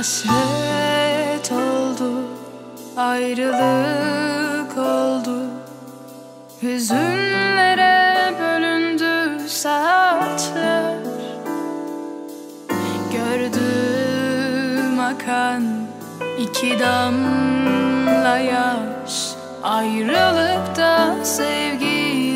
Hasret oldu, ayrılık oldu. Hüzünlere bölündü saatler. Gördüm akan iki damla yaş. Ayrılıkta sevgiyle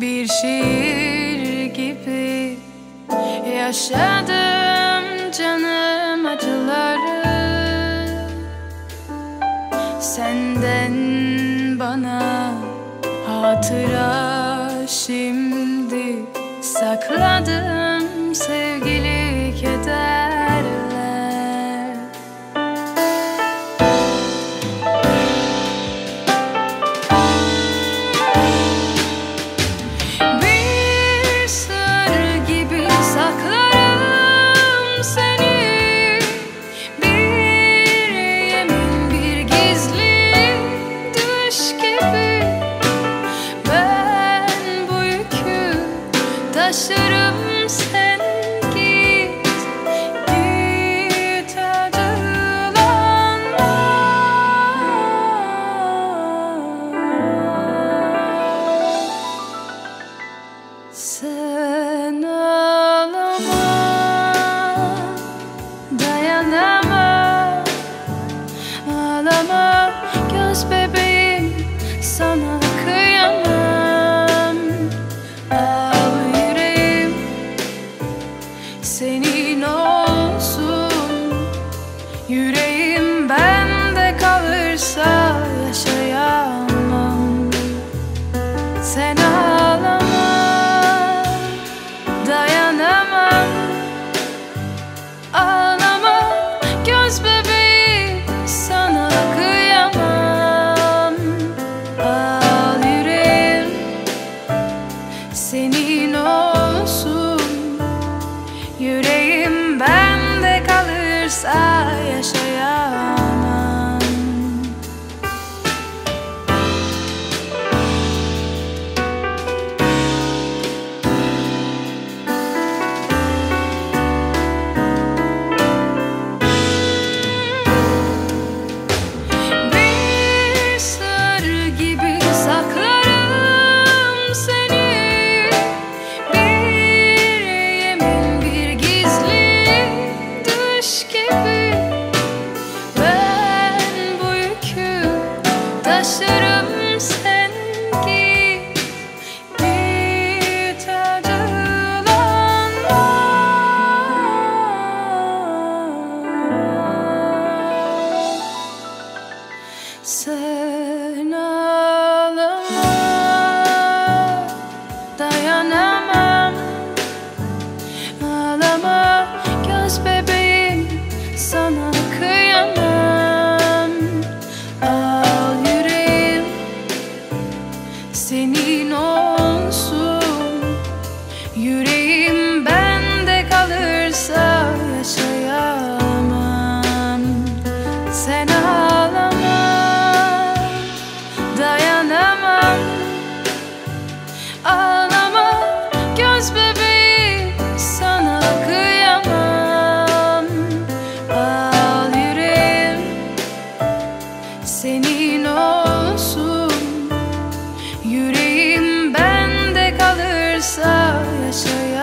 bir şiir gibi Yaşadım canım acıları. Senden bana hatıra şimdi Sakladım sevgili kederler taşırım sen git Git acılanma. Sen Senin olsun. Yüreğim bende kalırsa yaşayamam. Sen ağlama Dayanamam. Ağlama Göz bebeğim Sana kıyamam. Al yüreğim Senin olsun Yüreğim düş gibi. Ben bu yükü taşırım sen git Git acılanma sen kalırsa yaşayamam